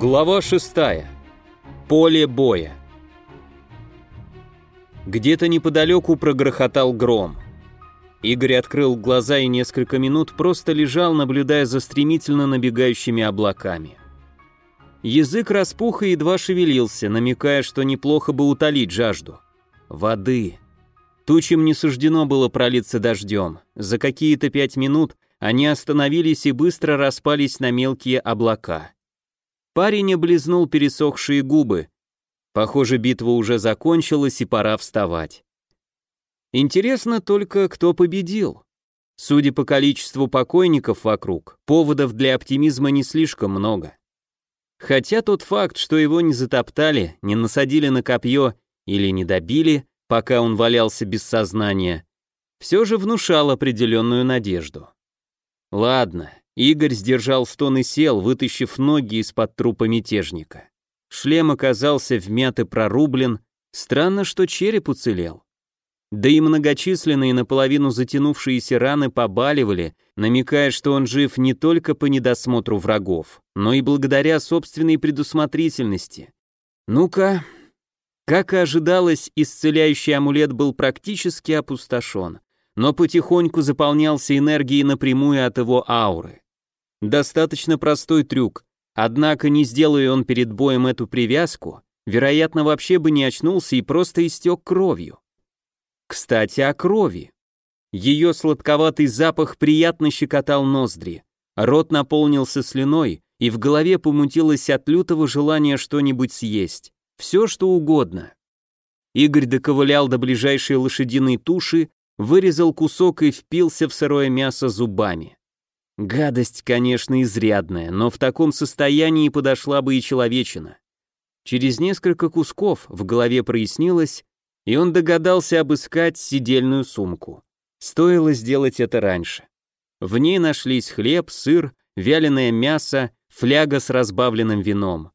Глава 6. Поле боя. Где-то неподалеку прогрохотал гром. Игорь открыл глаза и несколько минут просто лежал, наблюдая за стремительно набегающими облаками. Язык распух и едва шевелился, намекая, что неплохо бы утолить жажду. Воды. Тучам не суждено было пролиться дождем. За какие-то пять минут они остановились и быстро распались на мелкие облака. Парень облизнул пересохшие губы. Похоже, битва уже закончилась и пора вставать. Интересно только, кто победил. Судя по количеству покойников вокруг, поводов для оптимизма не слишком много. Хотя тот факт, что его не затоптали, не насадили на копье или не добили, пока он валялся без сознания, все же внушал определенную надежду. Ладно, Игорь сдержал стон и сел, вытащив ноги из-под трупа мятежника. Шлем оказался вмят и прорублен, странно, что череп уцелел. Да и многочисленные наполовину затянувшиеся раны побаливали, намекая, что он жив не только по недосмотру врагов, но и благодаря собственной предусмотрительности. Ну-ка. Как и ожидалось, исцеляющий амулет был практически опустошен но потихоньку заполнялся энергией напрямую от его ауры. Достаточно простой трюк, однако не сделая он перед боем эту привязку, вероятно, вообще бы не очнулся и просто истек кровью. Кстати, о крови. Ее сладковатый запах приятно щекотал ноздри, рот наполнился слюной, и в голове помутилось от лютого желания что-нибудь съесть, все что угодно. Игорь доковылял до ближайшей лошадиной туши вырезал кусок и впился в сырое мясо зубами. Гадость, конечно, изрядная, но в таком состоянии подошла бы и человечина. Через несколько кусков в голове прояснилось, и он догадался обыскать сидельную сумку. Стоило сделать это раньше. В ней нашлись хлеб, сыр, вяленое мясо, фляга с разбавленным вином.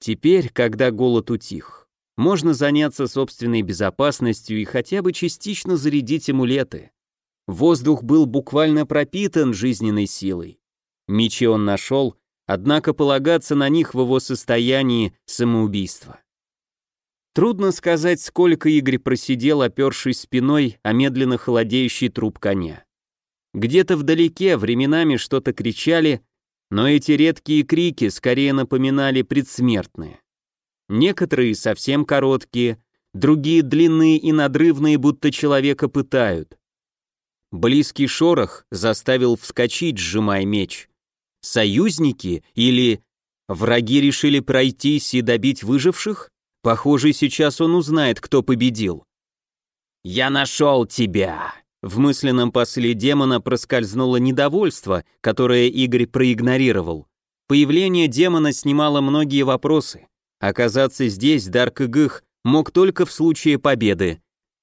Теперь, когда голод утих, можно заняться собственной безопасностью и хотя бы частично зарядить амулеты. Воздух был буквально пропитан жизненной силой. Мечи он нашел, однако полагаться на них в его состоянии самоубийства. Трудно сказать, сколько Игорь просидел, опершись спиной о медленно холодеющий труп коня. Где-то вдалеке временами что-то кричали, но эти редкие крики скорее напоминали предсмертные. Некоторые совсем короткие, другие длинные и надрывные, будто человека пытают. Близкий шорох заставил вскочить, сжимая меч. Союзники или враги решили пройтись и добить выживших? Похоже, сейчас он узнает, кто победил. «Я нашел тебя!» В мысленном после демона проскользнуло недовольство, которое Игорь проигнорировал. Появление демона снимало многие вопросы. Оказаться здесь Дарк Игых мог только в случае победы.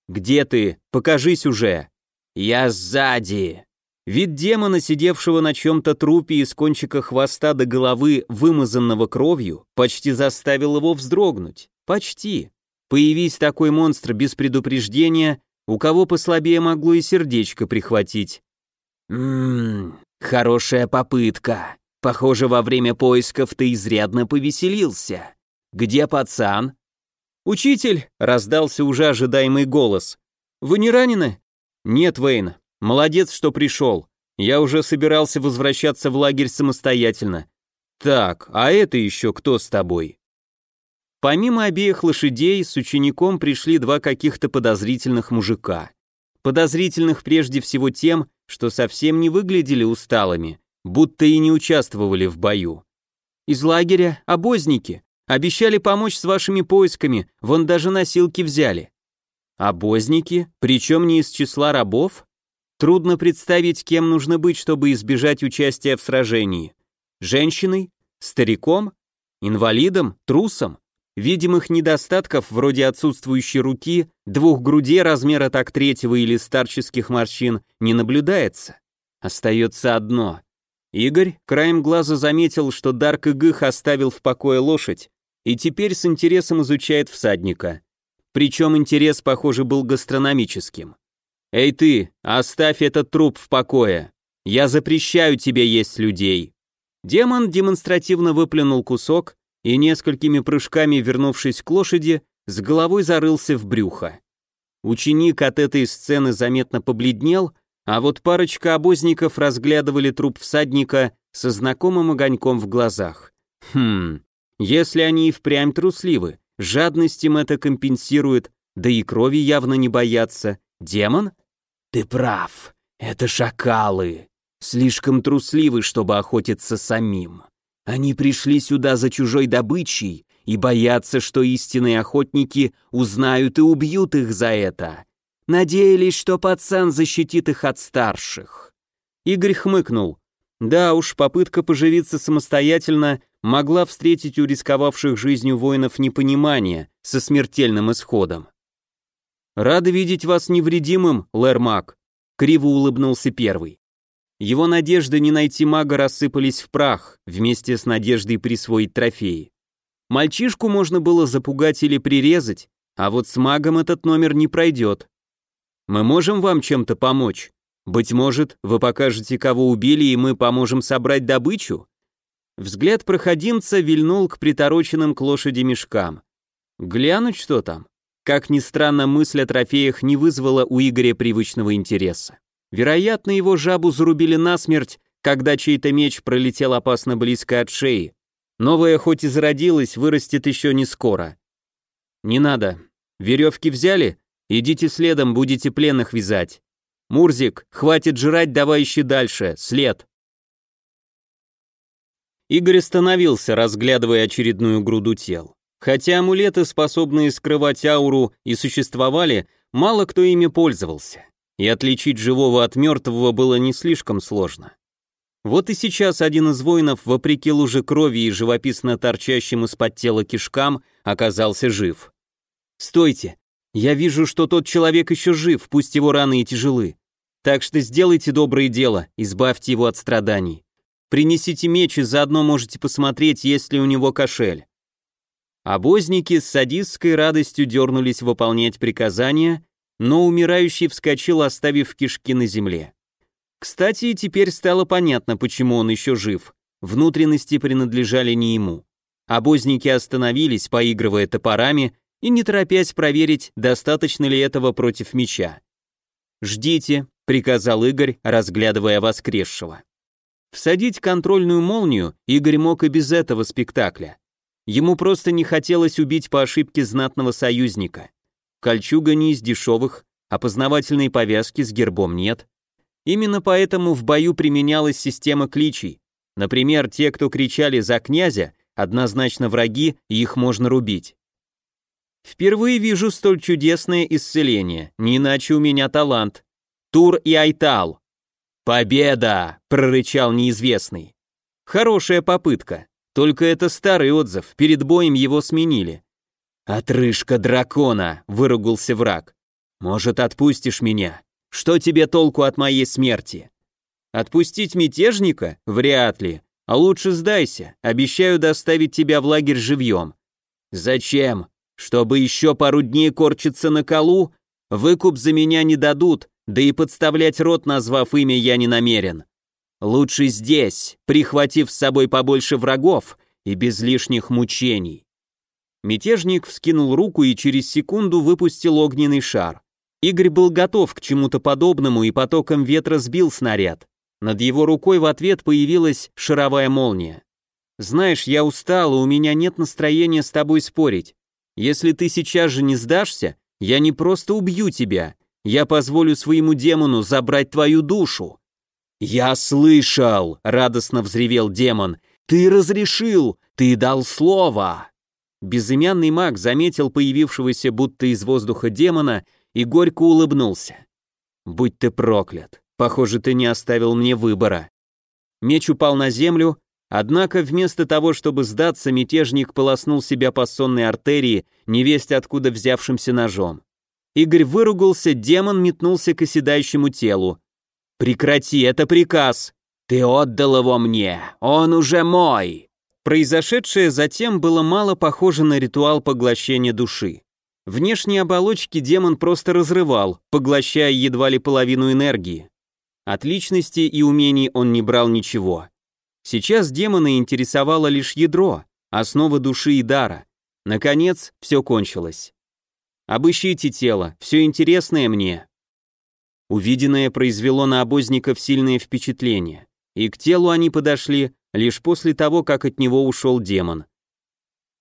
«Где ты? Покажись уже!» «Я сзади!» Вид демона, сидевшего на чем-то трупе из кончика хвоста до головы, вымазанного кровью, почти заставил его вздрогнуть. Почти. Появись такой монстр без предупреждения, у кого послабее могло и сердечко прихватить. «Ммм, хорошая попытка. Похоже, во время поисков ты изрядно повеселился. «Где пацан?» «Учитель!» — раздался уже ожидаемый голос. «Вы не ранены?» «Нет, Вейн. Молодец, что пришел. Я уже собирался возвращаться в лагерь самостоятельно. Так, а это еще кто с тобой?» Помимо обеих лошадей, с учеником пришли два каких-то подозрительных мужика. Подозрительных прежде всего тем, что совсем не выглядели усталыми, будто и не участвовали в бою. «Из лагеря обозники», Обещали помочь с вашими поисками, вон даже носилки взяли. Обозники, причем не из числа рабов? Трудно представить, кем нужно быть, чтобы избежать участия в сражении. Женщиной? Стариком? Инвалидом? Трусом? Видимых недостатков, вроде отсутствующей руки, двух грудей размера так третьего или старческих морщин, не наблюдается. Остается одно. Игорь краем глаза заметил, что Дарк Игых оставил в покое лошадь, и теперь с интересом изучает всадника. Причем интерес, похоже, был гастрономическим. «Эй ты, оставь этот труп в покое! Я запрещаю тебе есть людей!» Демон демонстративно выплюнул кусок и несколькими прыжками, вернувшись к лошади, с головой зарылся в брюхо. Ученик от этой сцены заметно побледнел, а вот парочка обозников разглядывали труп всадника со знакомым огоньком в глазах. Хм, если они и впрямь трусливы, жадность им это компенсирует, да и крови явно не боятся. Демон? Ты прав, это шакалы. Слишком трусливы, чтобы охотиться самим. Они пришли сюда за чужой добычей и боятся, что истинные охотники узнают и убьют их за это. Надеялись, что пацан защитит их от старших. Игорь хмыкнул. Да уж, попытка поживиться самостоятельно могла встретить у рисковавших жизнью воинов непонимание со смертельным исходом. «Рады видеть вас невредимым, Лермак», — криво улыбнулся первый. Его надежды не найти мага рассыпались в прах, вместе с надеждой присвоить трофеи. Мальчишку можно было запугать или прирезать, а вот с магом этот номер не пройдет. Мы можем вам чем-то помочь? Быть может, вы покажете, кого убили, и мы поможем собрать добычу? Взгляд проходимца вильнул к притороченным к лошади мешкам. Глянуть, что там? Как ни странно, мысль о трофеях не вызвала у Игоря привычного интереса. Вероятно, его жабу зарубили насмерть, когда чей-то меч пролетел опасно близко от шеи. Новая хоть и зародилась, вырастет еще не скоро. Не надо. Веревки взяли? Идите следом, будете пленных вязать. Мурзик, хватит жрать, давай ищи дальше, след. Игорь остановился, разглядывая очередную груду тел. Хотя амулеты, способные скрывать ауру, и существовали, мало кто ими пользовался и отличить живого от мертвого было не слишком сложно. Вот и сейчас один из воинов, вопреки луже крови и живописно торчащим из-под тела кишкам, оказался жив. «Стойте! Я вижу, что тот человек еще жив, пусть его раны и тяжелы. Так что сделайте доброе дело, избавьте его от страданий. Принесите меч и заодно можете посмотреть, есть ли у него кошель». Обозники с садистской радостью дернулись выполнять приказания, но умирающий вскочил, оставив кишки на земле. Кстати, теперь стало понятно, почему он еще жив. Внутренности принадлежали не ему. Обозники остановились, поигрывая топорами, и не торопясь проверить, достаточно ли этого против меча. «Ждите», — приказал Игорь, разглядывая воскресшего. Всадить контрольную молнию Игорь мог и без этого спектакля. Ему просто не хотелось убить по ошибке знатного союзника. Кольчуга не из дешевых, опознавательной повязки с гербом нет. Именно поэтому в бою применялась система кличей. Например, те, кто кричали «за князя», однозначно враги, и их можно рубить. Впервые вижу столь чудесное исцеление, не иначе у меня талант. Тур и Айтал. «Победа!» — прорычал неизвестный. Хорошая попытка, только это старый отзыв, перед боем его сменили. «Отрыжка дракона!» — выругался враг. «Может, отпустишь меня? Что тебе толку от моей смерти?» «Отпустить мятежника? Вряд ли. А лучше сдайся, обещаю доставить тебя в лагерь живьем». «Зачем? Чтобы еще пару дней корчиться на колу? Выкуп за меня не дадут, да и подставлять рот, назвав имя, я не намерен. Лучше здесь, прихватив с собой побольше врагов и без лишних мучений». Мятежник вскинул руку и через секунду выпустил огненный шар. Игорь был готов к чему-то подобному и потоком ветра сбил снаряд. Над его рукой в ответ появилась шаровая молния. «Знаешь, я устал, и у меня нет настроения с тобой спорить. Если ты сейчас же не сдашься, я не просто убью тебя, я позволю своему демону забрать твою душу». «Я слышал!» — радостно взревел демон. «Ты разрешил! Ты дал слово!» Безымянный маг заметил появившегося будто из воздуха демона и горько улыбнулся. «Будь ты проклят! Похоже, ты не оставил мне выбора». Меч упал на землю, однако вместо того, чтобы сдаться, мятежник полоснул себя по сонной артерии, невесть откуда взявшимся ножом. Игорь выругался, демон метнулся к оседающему телу. «Прекрати, это приказ! Ты отдал его мне, он уже мой!» Произошедшее затем было мало похоже на ритуал поглощения души. Внешние оболочки демон просто разрывал, поглощая едва ли половину энергии. От личности и умений он не брал ничего. Сейчас демона интересовало лишь ядро, основа души и дара. Наконец, все кончилось. Обыщите тело, все интересное мне. Увиденное произвело на обозников сильное впечатление, и к телу они подошли лишь после того, как от него ушел демон.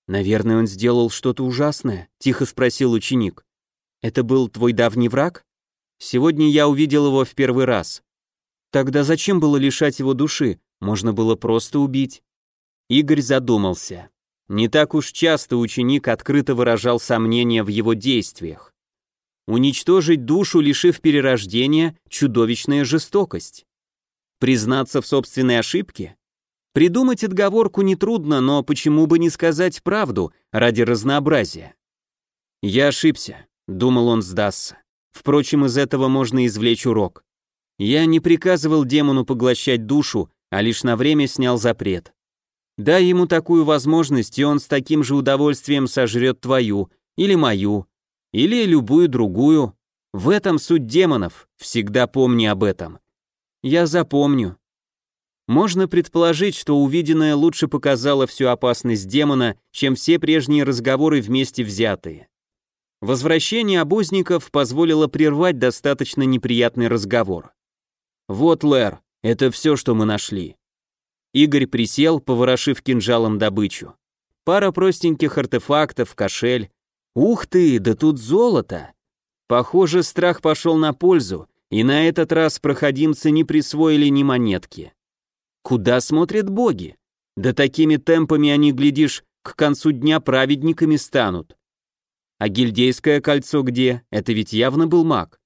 «Наверное, он сделал что-то ужасное?» — тихо спросил ученик. «Это был твой давний враг? Сегодня я увидел его в первый раз. Тогда зачем было лишать его души? Можно было просто убить». Игорь задумался. Не так уж часто ученик открыто выражал сомнения в его действиях. Уничтожить душу, лишив перерождения, чудовищная жестокость. Признаться в собственной ошибке? Придумать отговорку нетрудно, но почему бы не сказать правду ради разнообразия? Я ошибся, думал он сдастся. Впрочем, из этого можно извлечь урок. Я не приказывал демону поглощать душу, а лишь на время снял запрет. Дай ему такую возможность, и он с таким же удовольствием сожрет твою, или мою, или любую другую. В этом суть демонов, всегда помни об этом. Я запомню, можно предположить, что увиденное лучше показало всю опасность демона, чем все прежние разговоры вместе взятые. Возвращение обозников позволило прервать достаточно неприятный разговор. «Вот, Лэр, это все, что мы нашли». Игорь присел, поворошив кинжалом добычу. Пара простеньких артефактов, кошель. Ух ты, да тут золото! Похоже, страх пошел на пользу, и на этот раз проходимцы не присвоили ни монетки. Куда смотрят боги? Да такими темпами они, глядишь, к концу дня праведниками станут. А гильдейское кольцо где? Это ведь явно был маг.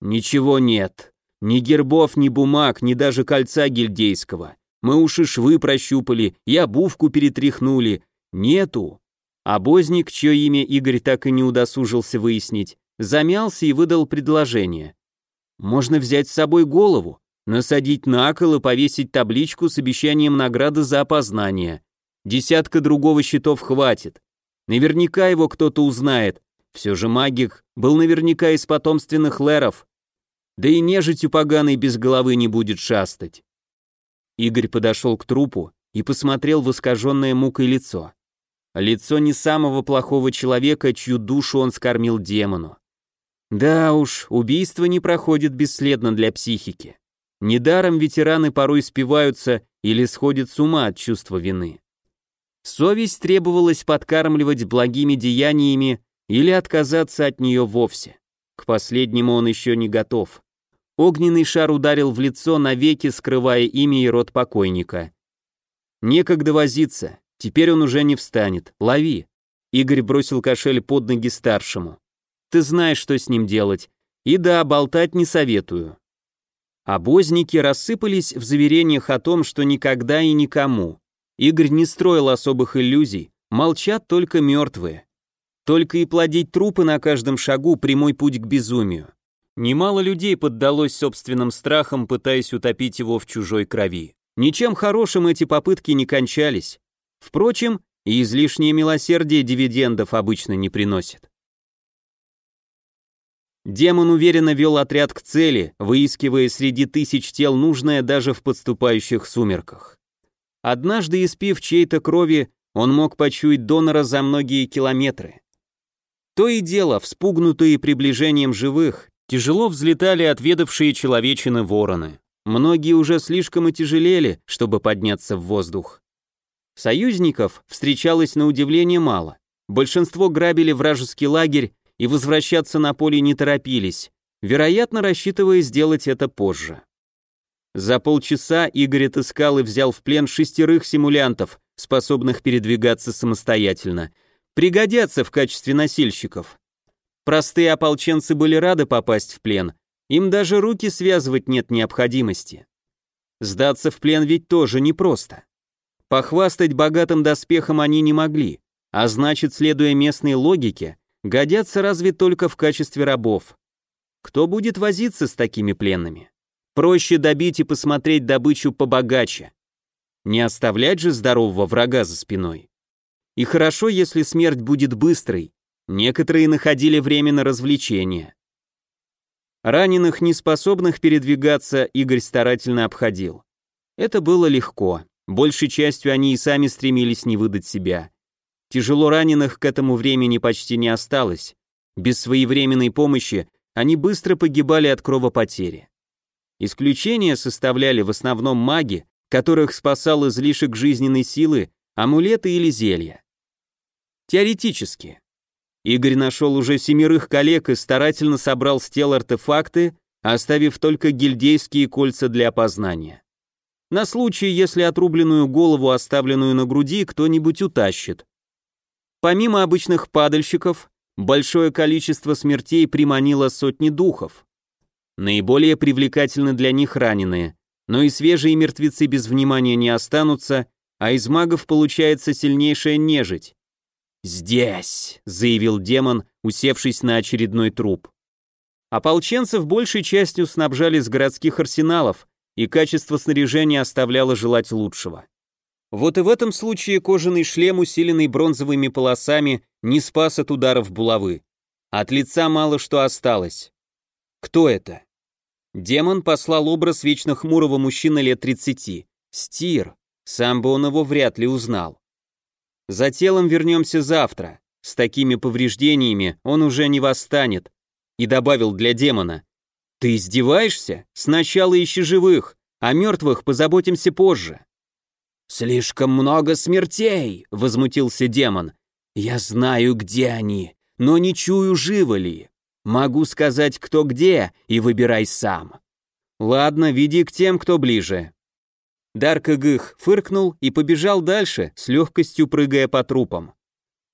Ничего нет. Ни гербов, ни бумаг, ни даже кольца гильдейского. Мы уж и швы прощупали, и обувку перетряхнули. Нету. Обозник, чье имя Игорь так и не удосужился выяснить, замялся и выдал предложение. Можно взять с собой голову, Насадить на кол и повесить табличку с обещанием награды за опознание. Десятка другого счетов хватит. Наверняка его кто-то узнает. Все же магик был наверняка из потомственных леров. Да и нежитью поганой без головы не будет шастать. Игорь подошел к трупу и посмотрел в искаженное мукой лицо. Лицо не самого плохого человека, чью душу он скормил демону. Да уж, убийство не проходит бесследно для психики. Недаром ветераны порой спиваются или сходят с ума от чувства вины. Совесть требовалась подкармливать благими деяниями или отказаться от нее вовсе. К последнему он еще не готов. Огненный шар ударил в лицо, навеки скрывая имя и род покойника. Некогда возиться, теперь он уже не встанет. Лови. Игорь бросил кошель под ноги старшему. Ты знаешь, что с ним делать. И да, болтать не советую. Обозники рассыпались в заверениях о том, что никогда и никому. Игорь не строил особых иллюзий, молчат только мертвые. Только и плодить трупы на каждом шагу прямой путь к безумию. Немало людей поддалось собственным страхам, пытаясь утопить его в чужой крови. Ничем хорошим эти попытки не кончались. Впрочем, и излишнее милосердие дивидендов обычно не приносит. Демон уверенно вел отряд к цели, выискивая среди тысяч тел нужное даже в подступающих сумерках. Однажды, испив чьей-то крови, он мог почуять донора за многие километры. То и дело, вспугнутые приближением живых, тяжело взлетали отведавшие человечины вороны. Многие уже слишком отяжелели, чтобы подняться в воздух. Союзников встречалось на удивление мало. Большинство грабили вражеский лагерь и возвращаться на поле не торопились, вероятно, рассчитывая сделать это позже. За полчаса Игорь отыскал и взял в плен шестерых симулянтов, способных передвигаться самостоятельно. Пригодятся в качестве носильщиков. Простые ополченцы были рады попасть в плен, им даже руки связывать нет необходимости. Сдаться в плен ведь тоже непросто. Похвастать богатым доспехом они не могли, а значит, следуя местной логике, годятся разве только в качестве рабов. Кто будет возиться с такими пленными? Проще добить и посмотреть добычу побогаче. Не оставлять же здорового врага за спиной. И хорошо, если смерть будет быстрой. Некоторые находили время на развлечения. Раненых, неспособных передвигаться, Игорь старательно обходил. Это было легко. большей частью они и сами стремились не выдать себя. Тяжело раненых к этому времени почти не осталось. Без своевременной помощи они быстро погибали от кровопотери. Исключения составляли в основном маги, которых спасал излишек жизненной силы, амулеты или зелья. Теоретически. Игорь нашел уже семерых коллег и старательно собрал с тел артефакты, оставив только гильдейские кольца для опознания. На случай, если отрубленную голову, оставленную на груди, кто-нибудь утащит. Помимо обычных падальщиков, большое количество смертей приманило сотни духов. Наиболее привлекательны для них раненые, но и свежие мертвецы без внимания не останутся, а из магов получается сильнейшая нежить. «Здесь», — заявил демон, усевшись на очередной труп. Ополченцев большей частью снабжали с городских арсеналов, и качество снаряжения оставляло желать лучшего. Вот и в этом случае кожаный шлем, усиленный бронзовыми полосами, не спас от ударов булавы. От лица мало что осталось. Кто это? Демон послал образ вечно хмурого мужчины лет 30. Стир. Сам бы он его вряд ли узнал. За телом вернемся завтра. С такими повреждениями он уже не восстанет. И добавил для демона. Ты издеваешься? Сначала ищи живых, а мертвых позаботимся позже. Слишком много смертей, возмутился демон. Я знаю, где они, но не чую, живы ли. Могу сказать, кто где, и выбирай сам. Ладно, веди к тем, кто ближе. Дарк Игых фыркнул и побежал дальше, с легкостью прыгая по трупам.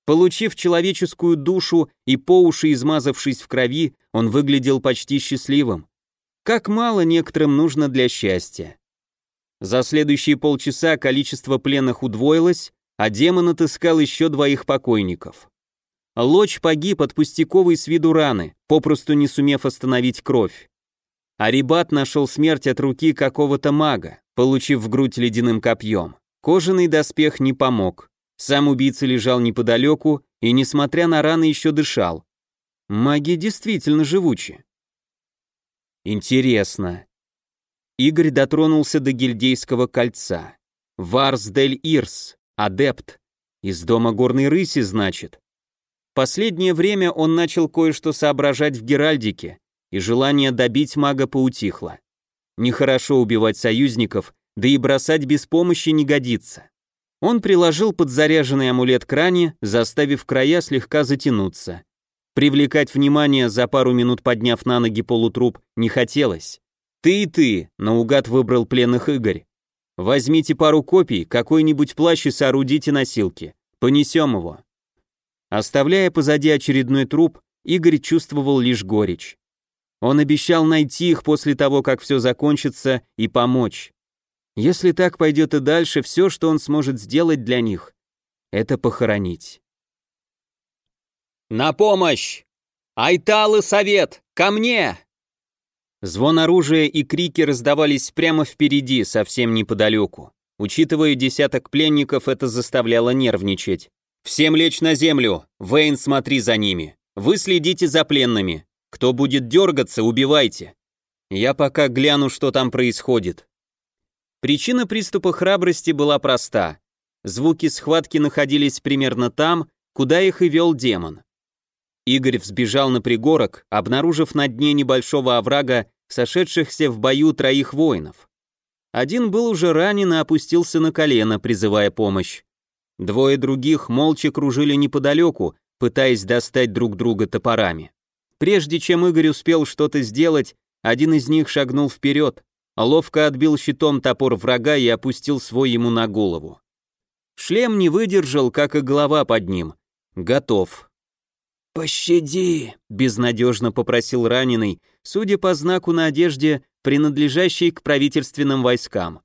Получив человеческую душу и по уши измазавшись в крови, он выглядел почти счастливым. Как мало некоторым нужно для счастья. За следующие полчаса количество пленных удвоилось, а демон отыскал еще двоих покойников. Лоч погиб от пустяковой с виду раны, попросту не сумев остановить кровь. Арибат нашел смерть от руки какого-то мага, получив в грудь ледяным копьем. Кожаный доспех не помог. Сам убийца лежал неподалеку и, несмотря на раны, еще дышал. Маги действительно живучи. Интересно. Игорь дотронулся до гильдейского кольца. Варс дель Ирс, адепт. Из дома горной рыси, значит. Последнее время он начал кое-что соображать в Геральдике, и желание добить мага поутихло. Нехорошо убивать союзников, да и бросать без помощи не годится. Он приложил подзаряженный амулет к ране, заставив края слегка затянуться. Привлекать внимание, за пару минут подняв на ноги полутруп, не хотелось. «Ты и ты», — наугад выбрал пленных Игорь. «Возьмите пару копий, какой-нибудь плащ и соорудите носилки. Понесем его». Оставляя позади очередной труп, Игорь чувствовал лишь горечь. Он обещал найти их после того, как все закончится, и помочь. Если так пойдет и дальше, все, что он сможет сделать для них, это похоронить. «На помощь! Айтал и совет! Ко мне!» Звон оружия и крики раздавались прямо впереди, совсем неподалеку. Учитывая десяток пленников, это заставляло нервничать. «Всем лечь на землю! Вейн, смотри за ними! Вы следите за пленными! Кто будет дергаться, убивайте. Я пока гляну, что там происходит. Причина приступа храбрости была проста. Звуки схватки находились примерно там, куда их и вел демон. Игорь взбежал на пригорок, обнаружив на дне небольшого оврага сошедшихся в бою троих воинов. Один был уже ранен и опустился на колено, призывая помощь. Двое других молча кружили неподалеку, пытаясь достать друг друга топорами. Прежде чем Игорь успел что-то сделать, один из них шагнул вперед, ловко отбил щитом топор врага и опустил свой ему на голову. Шлем не выдержал, как и голова под ним. Готов. «Пощади!» — безнадежно попросил раненый, судя по знаку на одежде, принадлежащей к правительственным войскам.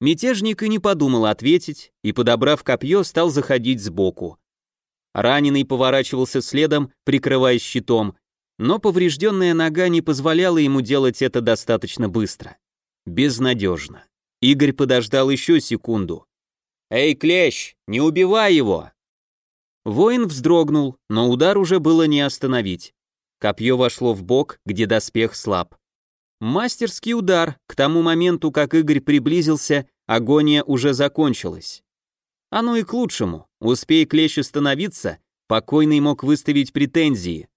Мятежник и не подумал ответить, и, подобрав копье, стал заходить сбоку. Раненый поворачивался следом, прикрываясь щитом, но поврежденная нога не позволяла ему делать это достаточно быстро. Безнадежно. Игорь подождал еще секунду. «Эй, клещ, не убивай его!» Воин вздрогнул, но удар уже было не остановить. Копье вошло в бок, где доспех слаб. Мастерский удар, к тому моменту, как Игорь приблизился, агония уже закончилась. Оно и к лучшему. Успей клещ остановиться, покойный мог выставить претензии.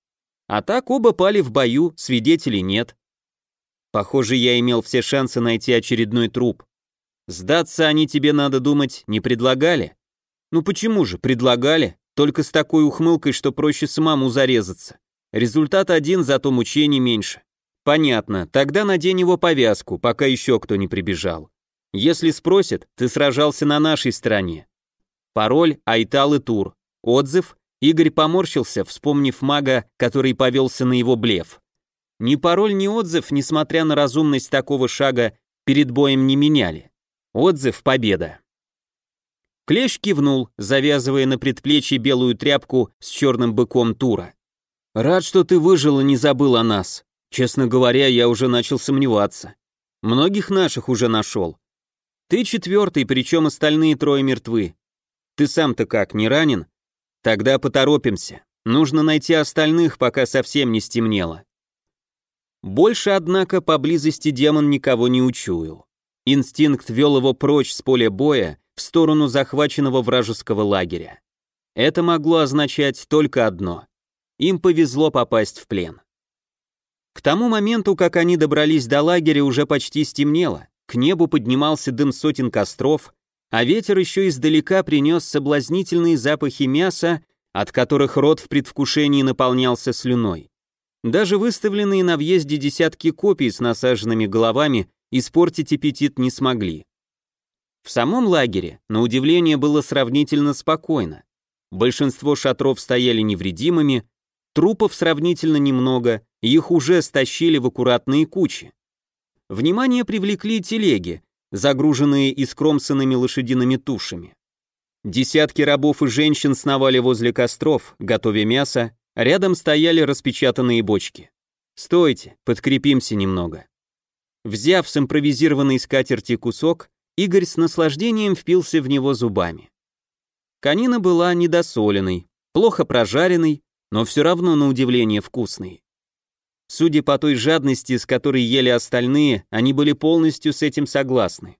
А так оба пали в бою, свидетелей нет. Похоже, я имел все шансы найти очередной труп. Сдаться они тебе, надо думать, не предлагали? Ну почему же, предлагали, только с такой ухмылкой, что проще самому зарезаться. Результат один, зато мучений меньше. Понятно, тогда надень его повязку, пока еще кто не прибежал. Если спросят, ты сражался на нашей стороне. Пароль Айтал и Тур. Отзыв Игорь поморщился, вспомнив мага, который повелся на его блеф. Ни пароль, ни отзыв, несмотря на разумность такого шага, перед боем не меняли. Отзыв победа. Клещ кивнул, завязывая на предплечье белую тряпку с черным быком Тура. «Рад, что ты выжил и не забыл о нас. Честно говоря, я уже начал сомневаться. Многих наших уже нашел. Ты четвертый, причем остальные трое мертвы. Ты сам-то как, не ранен? Тогда поторопимся. Нужно найти остальных, пока совсем не стемнело». Больше, однако, поблизости демон никого не учуял. Инстинкт вел его прочь с поля боя в сторону захваченного вражеского лагеря. Это могло означать только одно. Им повезло попасть в плен. К тому моменту, как они добрались до лагеря, уже почти стемнело. К небу поднимался дым сотен костров, а ветер еще издалека принес соблазнительные запахи мяса, от которых рот в предвкушении наполнялся слюной. Даже выставленные на въезде десятки копий с насаженными головами испортить аппетит не смогли. В самом лагере, на удивление, было сравнительно спокойно. Большинство шатров стояли невредимыми, трупов сравнительно немного, их уже стащили в аккуратные кучи. Внимание привлекли телеги, загруженные искромсанными лошадиными тушами. Десятки рабов и женщин сновали возле костров, готовя мясо, рядом стояли распечатанные бочки. «Стойте, подкрепимся немного». Взяв с импровизированной скатерти кусок, Игорь с наслаждением впился в него зубами. Конина была недосоленной, плохо прожаренной, но все равно на удивление вкусной. Судя по той жадности, с которой ели остальные, они были полностью с этим согласны.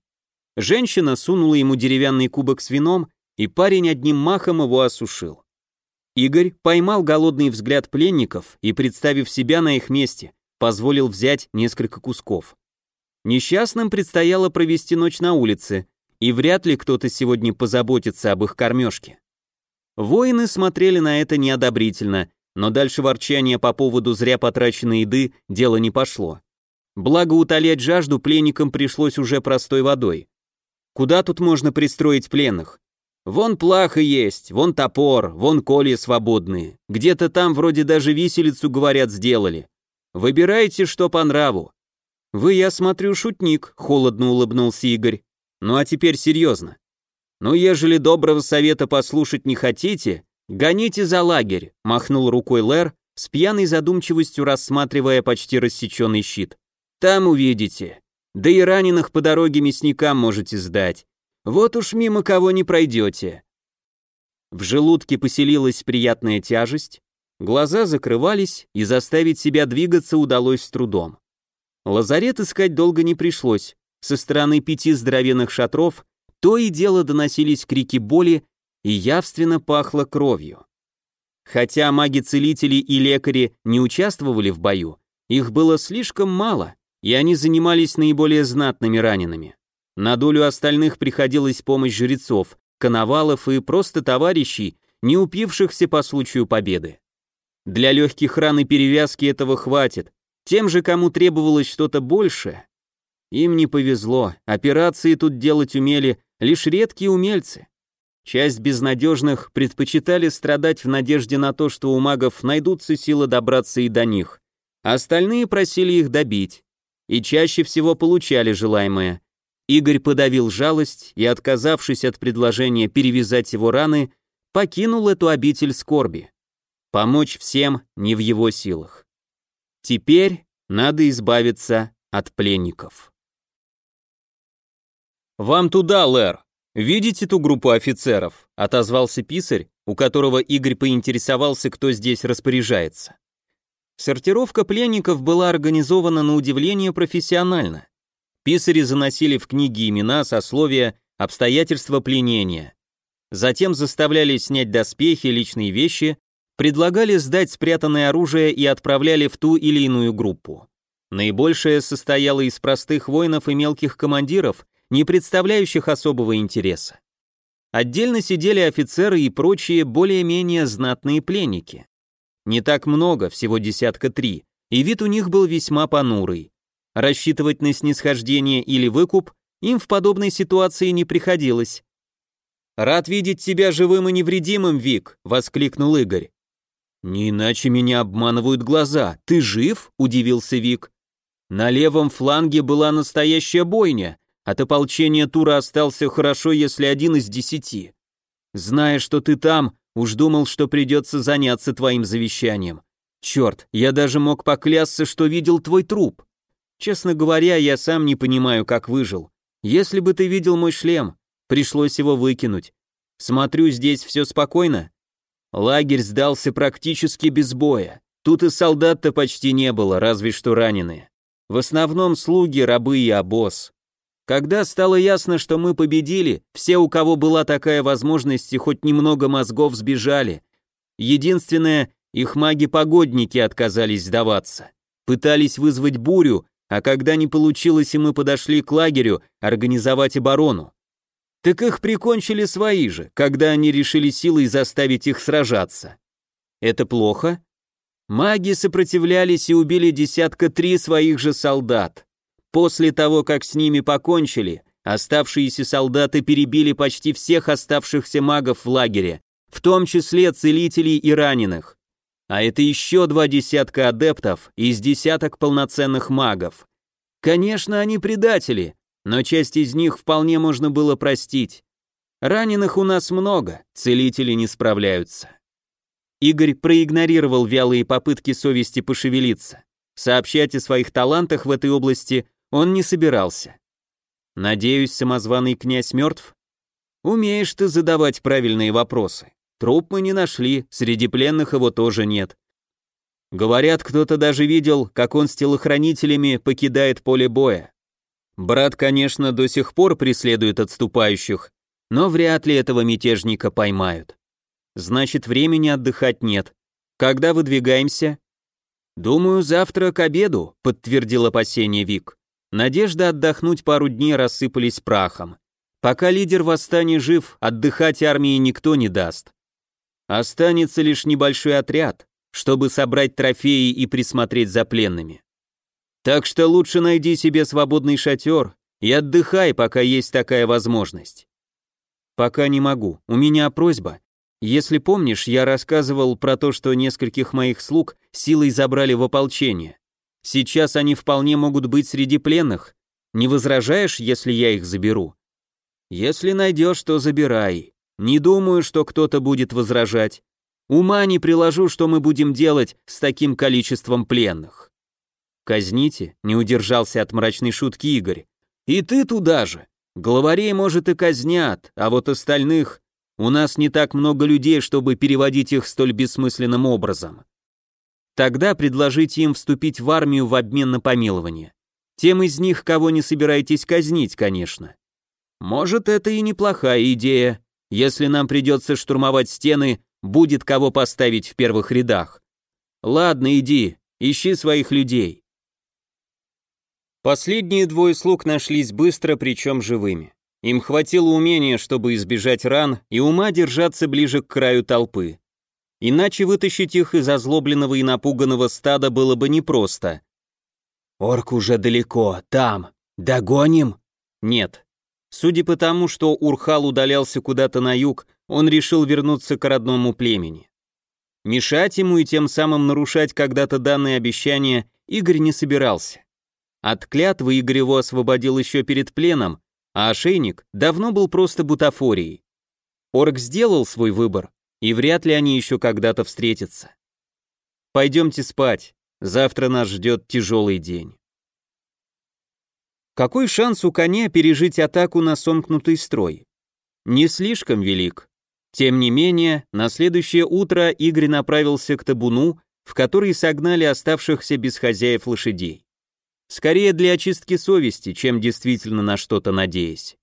Женщина сунула ему деревянный кубок с вином, и парень одним махом его осушил. Игорь поймал голодный взгляд пленников и, представив себя на их месте, позволил взять несколько кусков. Несчастным предстояло провести ночь на улице, и вряд ли кто-то сегодня позаботится об их кормежке. Воины смотрели на это неодобрительно, но дальше ворчания по поводу зря потраченной еды дело не пошло. Благо утолять жажду пленникам пришлось уже простой водой. Куда тут можно пристроить пленных? Вон плаха есть, вон топор, вон колья свободные. Где-то там вроде даже виселицу, говорят, сделали. Выбирайте, что по нраву. «Вы, я смотрю, шутник», — холодно улыбнулся Игорь. «Ну а теперь серьезно. Ну, ежели доброго совета послушать не хотите, гоните за лагерь», — махнул рукой Лэр, с пьяной задумчивостью рассматривая почти рассеченный щит. «Там увидите. Да и раненых по дороге мясникам можете сдать. Вот уж мимо кого не пройдете». В желудке поселилась приятная тяжесть, глаза закрывались, и заставить себя двигаться удалось с трудом. Лазарет искать долго не пришлось. Со стороны пяти здоровенных шатров то и дело доносились крики боли и явственно пахло кровью. Хотя маги-целители и лекари не участвовали в бою, их было слишком мало, и они занимались наиболее знатными ранеными. На долю остальных приходилась помощь жрецов, коновалов и просто товарищей, не упившихся по случаю победы. Для легких ран и перевязки этого хватит, тем же, кому требовалось что-то большее, им не повезло, операции тут делать умели лишь редкие умельцы. Часть безнадежных предпочитали страдать в надежде на то, что у магов найдутся силы добраться и до них. Остальные просили их добить. И чаще всего получали желаемое. Игорь подавил жалость и, отказавшись от предложения перевязать его раны, покинул эту обитель скорби. Помочь всем не в его силах. Теперь надо избавиться от пленников. «Вам туда, Лэр! Видите ту группу офицеров?» — отозвался писарь, у которого Игорь поинтересовался, кто здесь распоряжается. Сортировка пленников была организована на удивление профессионально. Писари заносили в книги имена, сословия, обстоятельства пленения. Затем заставляли снять доспехи, личные вещи, предлагали сдать спрятанное оружие и отправляли в ту или иную группу. Наибольшее состояло из простых воинов и мелких командиров, не представляющих особого интереса. Отдельно сидели офицеры и прочие более-менее знатные пленники. Не так много, всего десятка три, и вид у них был весьма понурый. Рассчитывать на снисхождение или выкуп им в подобной ситуации не приходилось. «Рад видеть тебя живым и невредимым, Вик!» — воскликнул Игорь. «Не иначе меня обманывают глаза. Ты жив?» — удивился Вик. «На левом фланге была настоящая бойня. От ополчения Тура остался хорошо, если один из десяти. Зная, что ты там, уж думал, что придется заняться твоим завещанием. Черт, я даже мог поклясться, что видел твой труп. Честно говоря, я сам не понимаю, как выжил. Если бы ты видел мой шлем, пришлось его выкинуть. Смотрю, здесь все спокойно. Лагерь сдался практически без боя. Тут и солдат-то почти не было, разве что раненые. В основном слуги, рабы и обоз. Когда стало ясно, что мы победили, все, у кого была такая возможность и хоть немного мозгов, сбежали. Единственное, их маги-погодники отказались сдаваться. Пытались вызвать бурю, а когда не получилось и мы подошли к лагерю, организовать оборону. Так их прикончили свои же, когда они решили силой заставить их сражаться. Это плохо? Маги сопротивлялись и убили десятка три своих же солдат. После того, как с ними покончили, оставшиеся солдаты перебили почти всех оставшихся магов в лагере, в том числе целителей и раненых. А это еще два десятка адептов из десяток полноценных магов. Конечно, они предатели, но часть из них вполне можно было простить. Раненых у нас много, целители не справляются. Игорь проигнорировал вялые попытки совести пошевелиться. Сообщать о своих талантах в этой области он не собирался. Надеюсь, самозваный князь мертв? Умеешь ты задавать правильные вопросы. Труп мы не нашли, среди пленных его тоже нет. Говорят, кто-то даже видел, как он с телохранителями покидает поле боя. Брат, конечно, до сих пор преследует отступающих, но вряд ли этого мятежника поймают. Значит, времени отдыхать нет. Когда выдвигаемся? Думаю, завтра к обеду, подтвердил опасение Вик. Надежда отдохнуть пару дней рассыпались прахом. Пока лидер восстания жив, отдыхать армии никто не даст. Останется лишь небольшой отряд, чтобы собрать трофеи и присмотреть за пленными. Так что лучше найди себе свободный шатер и отдыхай, пока есть такая возможность. Пока не могу. У меня просьба. Если помнишь, я рассказывал про то, что нескольких моих слуг силой забрали в ополчение. Сейчас они вполне могут быть среди пленных. Не возражаешь, если я их заберу? Если найдешь, то забирай. Не думаю, что кто-то будет возражать. Ума не приложу, что мы будем делать с таким количеством пленных. Казните, не удержался от мрачной шутки Игорь. И ты туда же. Главарей, может, и казнят, а вот остальных... У нас не так много людей, чтобы переводить их столь бессмысленным образом. Тогда предложите им вступить в армию в обмен на помилование. Тем из них, кого не собираетесь казнить, конечно. Может, это и неплохая идея. Если нам придется штурмовать стены, будет кого поставить в первых рядах. Ладно, иди, ищи своих людей. Последние двое слуг нашлись быстро, причем живыми. Им хватило умения, чтобы избежать ран, и ума держаться ближе к краю толпы. Иначе вытащить их из озлобленного и напуганного стада было бы непросто. «Орк уже далеко, там. Догоним?» «Нет». Судя по тому, что Урхал удалялся куда-то на юг, он решил вернуться к родному племени. Мешать ему и тем самым нарушать когда-то данные обещания Игорь не собирался. От клятвы Игорь его освободил еще перед пленом, а ошейник давно был просто бутафорией. Орк сделал свой выбор, и вряд ли они еще когда-то встретятся. Пойдемте спать, завтра нас ждет тяжелый день. Какой шанс у коня пережить атаку на сомкнутый строй? Не слишком велик. Тем не менее, на следующее утро Игорь направился к табуну, в который согнали оставшихся без хозяев лошадей. Скорее для очистки совести, чем действительно на что-то надеясь.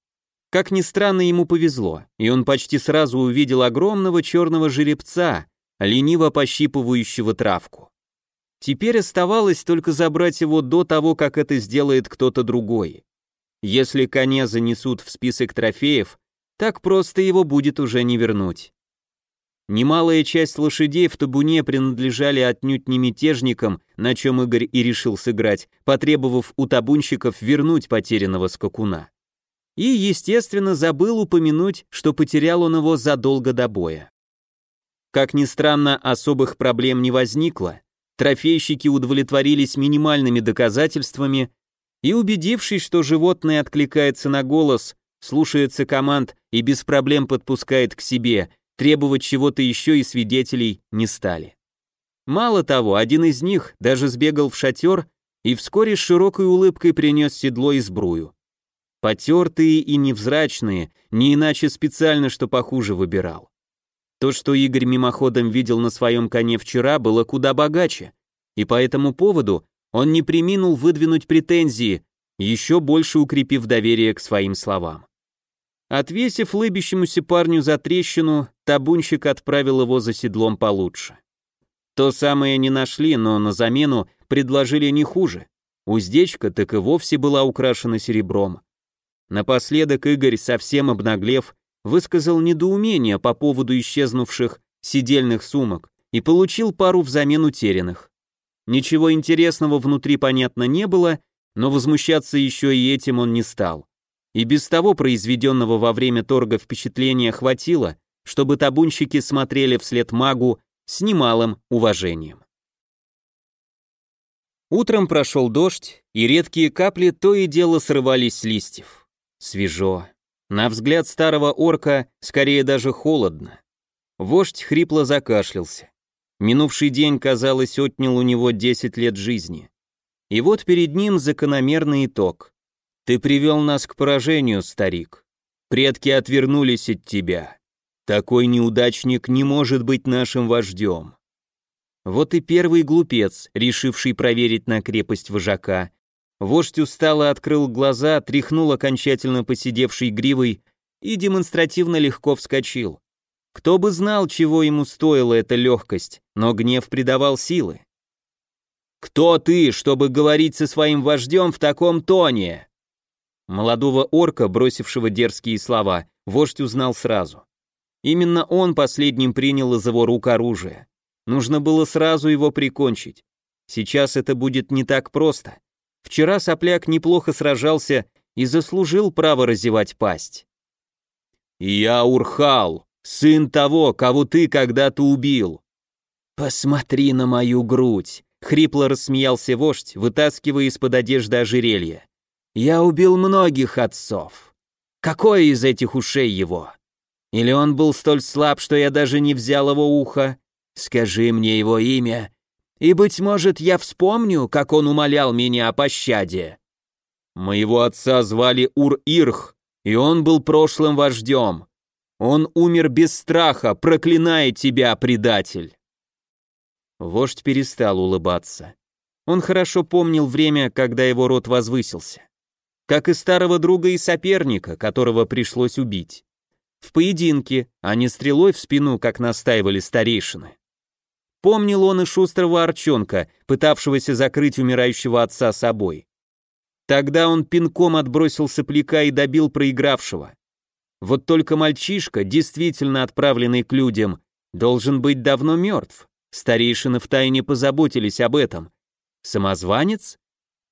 Как ни странно, ему повезло, и он почти сразу увидел огромного черного жеребца, лениво пощипывающего травку. Теперь оставалось только забрать его до того, как это сделает кто-то другой. Если коня занесут в список трофеев, так просто его будет уже не вернуть. Немалая часть лошадей в табуне принадлежали отнюдь не мятежникам, на чем Игорь и решил сыграть, потребовав у табунщиков вернуть потерянного скакуна. И, естественно, забыл упомянуть, что потерял он его задолго до боя. Как ни странно, особых проблем не возникло. Трофейщики удовлетворились минимальными доказательствами и, убедившись, что животное откликается на голос, слушается команд и без проблем подпускает к себе, требовать чего-то еще и свидетелей не стали. Мало того, один из них даже сбегал в шатер и вскоре с широкой улыбкой принес седло и сбрую. Потертые и невзрачные, не иначе специально, что похуже выбирал. То, что Игорь мимоходом видел на своем коне вчера, было куда богаче, и по этому поводу он не приминул выдвинуть претензии, еще больше укрепив доверие к своим словам. Отвесив лыбящемуся парню за трещину, табунщик отправил его за седлом получше. То самое не нашли, но на замену предложили не хуже. Уздечка так и вовсе была украшена серебром. Напоследок Игорь, совсем обнаглев, высказал недоумение по поводу исчезнувших сидельных сумок и получил пару взамен утерянных. Ничего интересного внутри, понятно, не было, но возмущаться еще и этим он не стал. И без того произведенного во время торга впечатления хватило, чтобы табунщики смотрели вслед магу с немалым уважением. Утром прошел дождь, и редкие капли то и дело срывались с листьев. Свежо. На взгляд старого орка скорее даже холодно. Вождь хрипло закашлялся. Минувший день, казалось, отнял у него 10 лет жизни. И вот перед ним закономерный итог. Ты привел нас к поражению, старик. Предки отвернулись от тебя. Такой неудачник не может быть нашим вождем. Вот и первый глупец, решивший проверить на крепость вожака. Вождь устало открыл глаза, тряхнул окончательно посидевшей гривой и демонстративно легко вскочил. Кто бы знал, чего ему стоила эта легкость, но гнев придавал силы. «Кто ты, чтобы говорить со своим вождем в таком тоне?» Молодого орка, бросившего дерзкие слова, вождь узнал сразу. Именно он последним принял из его рук оружие. Нужно было сразу его прикончить. Сейчас это будет не так просто. Вчера сопляк неплохо сражался и заслужил право разевать пасть. «Я Урхал, сын того, кого ты когда-то убил». «Посмотри на мою грудь», — хрипло рассмеялся вождь, вытаскивая из-под одежды ожерелье. Я убил многих отцов. Какое из этих ушей его? Или он был столь слаб, что я даже не взял его ухо? Скажи мне его имя, и, быть может, я вспомню, как он умолял меня о пощаде. Моего отца звали Ур-Ирх, и он был прошлым вождем. Он умер без страха, проклиная тебя, предатель. Вождь перестал улыбаться. Он хорошо помнил время, когда его род возвысился как и старого друга и соперника, которого пришлось убить. В поединке, а не стрелой в спину, как настаивали старейшины. Помнил он и шустрого Арчонка, пытавшегося закрыть умирающего отца собой. Тогда он пинком отбросил сопляка и добил проигравшего. Вот только мальчишка, действительно отправленный к людям, должен быть давно мертв. Старейшины втайне позаботились об этом. Самозванец?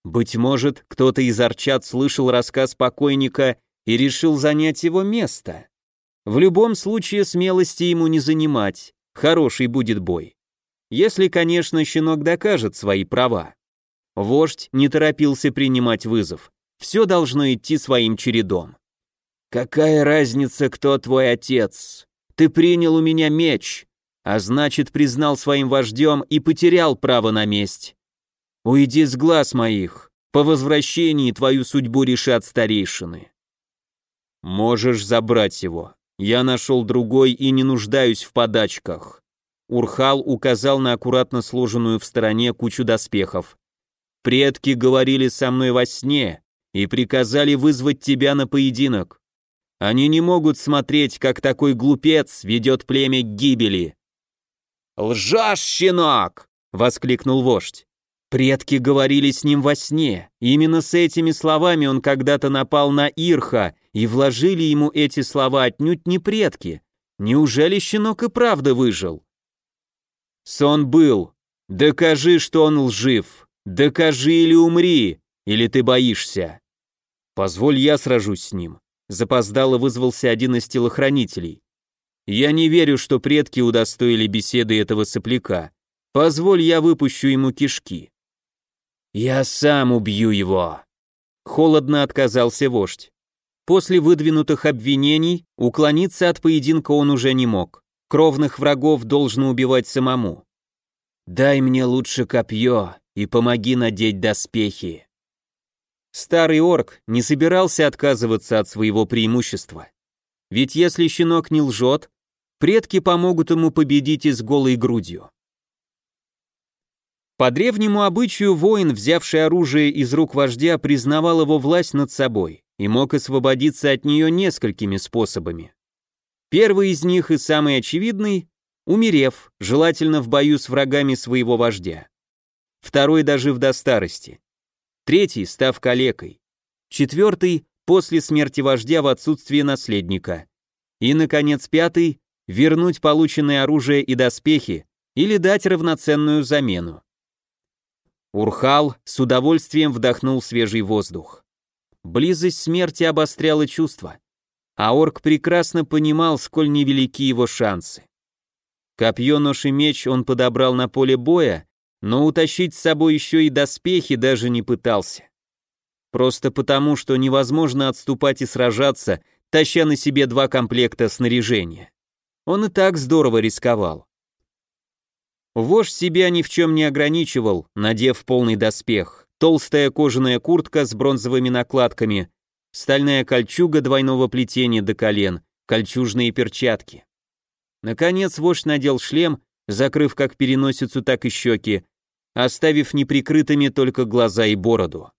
Быть может, кто-то из арчат слышал рассказ покойника и решил занять его место. В любом случае смелости ему не занимать, хороший будет бой. Если, конечно, щенок докажет свои права. Вождь не торопился принимать вызов. Все должно идти своим чередом. «Какая разница, кто твой отец? Ты принял у меня меч, а значит, признал своим вождем и потерял право на месть. Уйди с глаз моих. По возвращении твою судьбу решат старейшины. Можешь забрать его. Я нашел другой и не нуждаюсь в подачках. Урхал указал на аккуратно сложенную в стороне кучу доспехов. Предки говорили со мной во сне и приказали вызвать тебя на поединок. Они не могут смотреть, как такой глупец ведет племя к гибели». «Лжешь, щенок!» — воскликнул вождь. Предки говорили с ним во сне. Именно с этими словами он когда-то напал на Ирха, и вложили ему эти слова отнюдь не предки. Неужели щенок и правда выжил? Сон был. Докажи, что он лжив. Докажи или умри, или ты боишься. Позволь я сражусь с ним. Запоздало вызвался один из телохранителей. Я не верю, что предки удостоили беседы этого сопляка. Позволь я выпущу ему кишки. Я сам убью его. Холодно отказался вождь. После выдвинутых обвинений уклониться от поединка он уже не мог. Кровных врагов должно убивать самому. Дай мне лучше копье и помоги надеть доспехи. Старый орк не собирался отказываться от своего преимущества. Ведь если щенок не лжет, предки помогут ему победить и с голой грудью. По древнему обычаю воин, взявший оружие из рук вождя, признавал его власть над собой и мог освободиться от нее несколькими способами. Первый из них и самый очевидный – умерев, желательно в бою с врагами своего вождя. Второй – дожив до старости. Третий, став калекой. Четвертый, после смерти вождя в отсутствие наследника. И, наконец, пятый, вернуть полученное оружие и доспехи или дать равноценную замену. Урхал с удовольствием вдохнул свежий воздух. Близость смерти обостряла чувства, а орк прекрасно понимал, сколь невелики его шансы. Копье, нож и меч он подобрал на поле боя, но утащить с собой еще и доспехи даже не пытался. Просто потому, что невозможно отступать и сражаться, таща на себе два комплекта снаряжения. Он и так здорово рисковал. Вождь себя ни в чем не ограничивал, надев полный доспех, толстая кожаная куртка с бронзовыми накладками, стальная кольчуга двойного плетения до колен, кольчужные перчатки. Наконец вождь надел шлем, закрыв как переносицу, так и щеки, оставив неприкрытыми только глаза и бороду.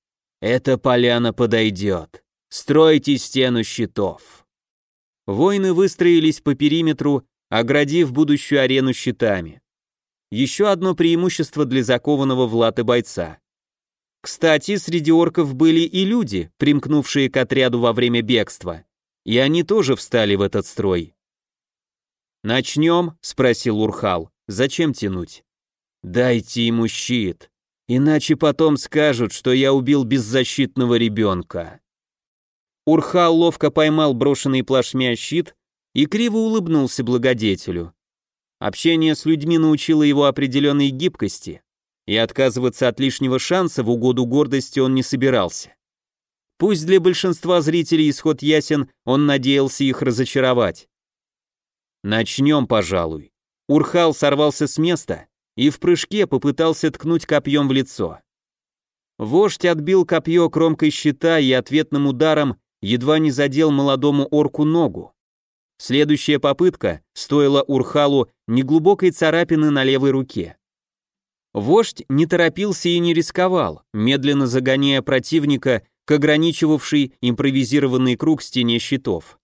«Эта поляна подойдет. Стройте стену щитов». Воины выстроились по периметру, оградив будущую арену щитами. Еще одно преимущество для закованного в латы бойца. Кстати, среди орков были и люди, примкнувшие к отряду во время бегства, и они тоже встали в этот строй. «Начнем?» — спросил Урхал. «Зачем тянуть?» Дайте ему щит, иначе потом скажут, что я убил беззащитного ребенка. Урхал ловко поймал брошенный плашмя щит и криво улыбнулся благодетелю. Общение с людьми научило его определенной гибкости, и отказываться от лишнего шанса в угоду гордости он не собирался. Пусть для большинства зрителей исход ясен, он надеялся их разочаровать. Начнем, пожалуй. Урхал сорвался с места и в прыжке попытался ткнуть копьем в лицо. Вождь отбил копье кромкой щита и ответным ударом едва не задел молодому орку ногу. Следующая попытка стоила Урхалу неглубокой царапины на левой руке. Вождь не торопился и не рисковал, медленно загоняя противника к ограничивавшей импровизированный круг стене щитов.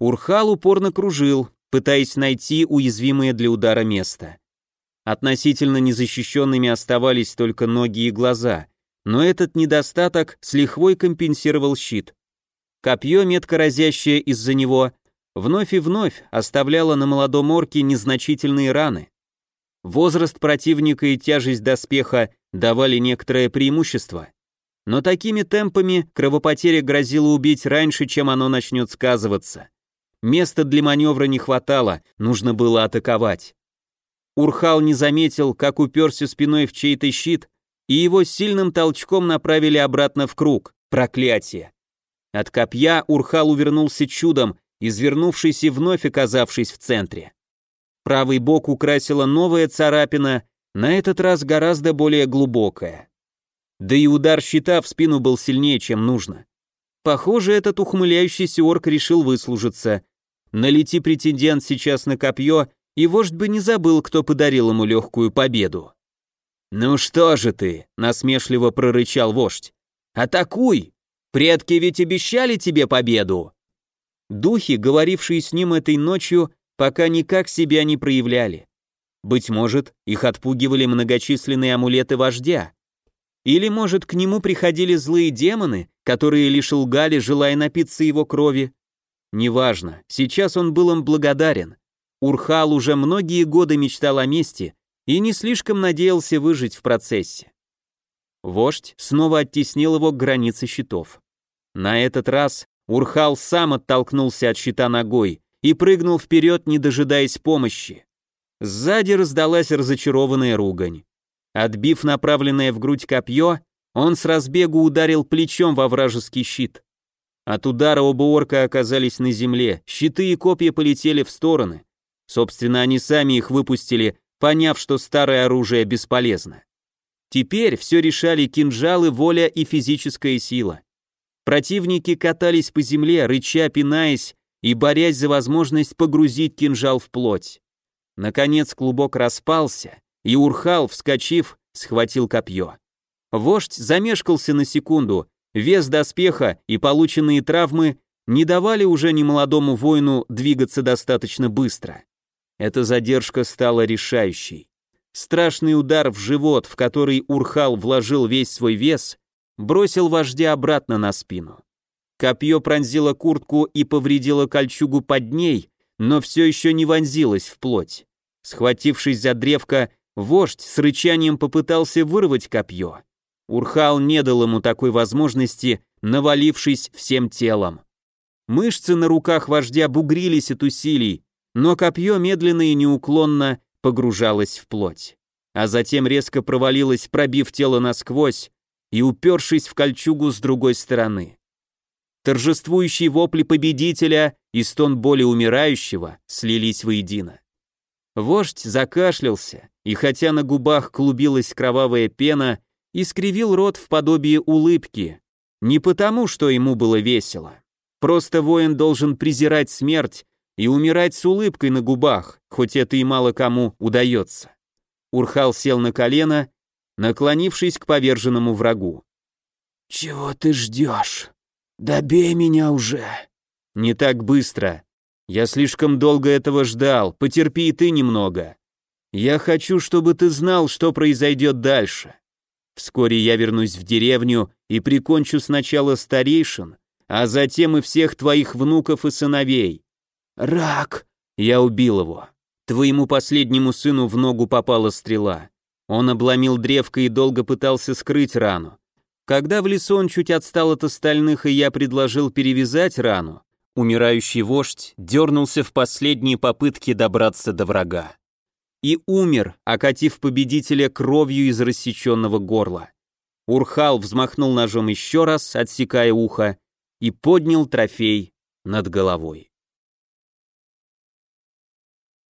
Урхал упорно кружил, пытаясь найти уязвимое для удара место. Относительно незащищенными оставались только ноги и глаза, но этот недостаток с лихвой компенсировал щит. Копье, метко разящее из-за него, вновь и вновь оставляло на молодом орке незначительные раны. Возраст противника и тяжесть доспеха давали некоторое преимущество, но такими темпами кровопотеря грозила убить раньше, чем оно начнет сказываться. Места для маневра не хватало, нужно было атаковать. Урхал не заметил, как уперся спиной в чей-то щит, и его сильным толчком направили обратно в круг. Проклятие! От копья Урхал увернулся чудом, извернувшись и вновь оказавшись в центре. Правый бок украсила новая царапина, на этот раз гораздо более глубокая. Да и удар щита в спину был сильнее, чем нужно. Похоже, этот ухмыляющийся орк решил выслужиться. Налети претендент сейчас на копье, и вождь бы не забыл, кто подарил ему легкую победу. «Ну что же ты?» — насмешливо прорычал вождь. «Атакуй! Предки ведь обещали тебе победу!» Духи, говорившие с ним этой ночью, пока никак себя не проявляли. Быть может, их отпугивали многочисленные амулеты вождя. Или, может, к нему приходили злые демоны, которые лишь лгали, желая напиться его крови. Неважно, сейчас он был им благодарен. Урхал уже многие годы мечтал о мести и не слишком надеялся выжить в процессе. Вождь снова оттеснил его к границе щитов. На этот раз Урхал сам оттолкнулся от щита ногой и прыгнул вперед, не дожидаясь помощи. Сзади раздалась разочарованная ругань. Отбив направленное в грудь копье, он с разбегу ударил плечом во вражеский щит. От удара оба орка оказались на земле, щиты и копья полетели в стороны. Собственно, они сами их выпустили, поняв, что старое оружие бесполезно. Теперь все решали кинжалы, воля и физическая сила. Противники катались по земле, рыча, пинаясь и борясь за возможность погрузить кинжал в плоть. Наконец клубок распался, и Урхал, вскочив, схватил копье. Вождь замешкался на секунду, вес доспеха и полученные травмы не давали уже немолодому воину двигаться достаточно быстро. Эта задержка стала решающей. Страшный удар в живот, в который Урхал вложил весь свой вес, бросил вождя обратно на спину. Копье пронзило куртку и повредило кольчугу под ней, но все еще не вонзилось в плоть. Схватившись за древко, вождь с рычанием попытался вырвать копье. Урхал не дал ему такой возможности, навалившись всем телом. Мышцы на руках вождя бугрились от усилий, но копье медленно и неуклонно погружалось в плоть, а затем резко провалилось, пробив тело насквозь и упершись в кольчугу с другой стороны. Торжествующие вопли победителя и стон боли умирающего слились воедино. Вождь закашлялся, и хотя на губах клубилась кровавая пена, искривил рот в подобие улыбки. Не потому, что ему было весело. Просто воин должен презирать смерть и умирать с улыбкой на губах, хоть это и мало кому удается. Урхал сел на колено, наклонившись к поверженному врагу. «Чего ты ждешь? Добей меня уже!» «Не так быстро. Я слишком долго этого ждал, потерпи и ты немного. Я хочу, чтобы ты знал, что произойдет дальше. Вскоре я вернусь в деревню и прикончу сначала старейшин, а затем и всех твоих внуков и сыновей. «Рак!» Я убил его. Твоему последнему сыну в ногу попала стрела. Он обломил древко и долго пытался скрыть рану. Когда в лесу он чуть отстал от остальных, и я предложил перевязать рану, умирающий вождь дернулся в последние попытки добраться до врага. И умер, окатив победителя кровью из рассеченного горла. Урхал взмахнул ножом еще раз, отсекая ухо, и поднял трофей над головой.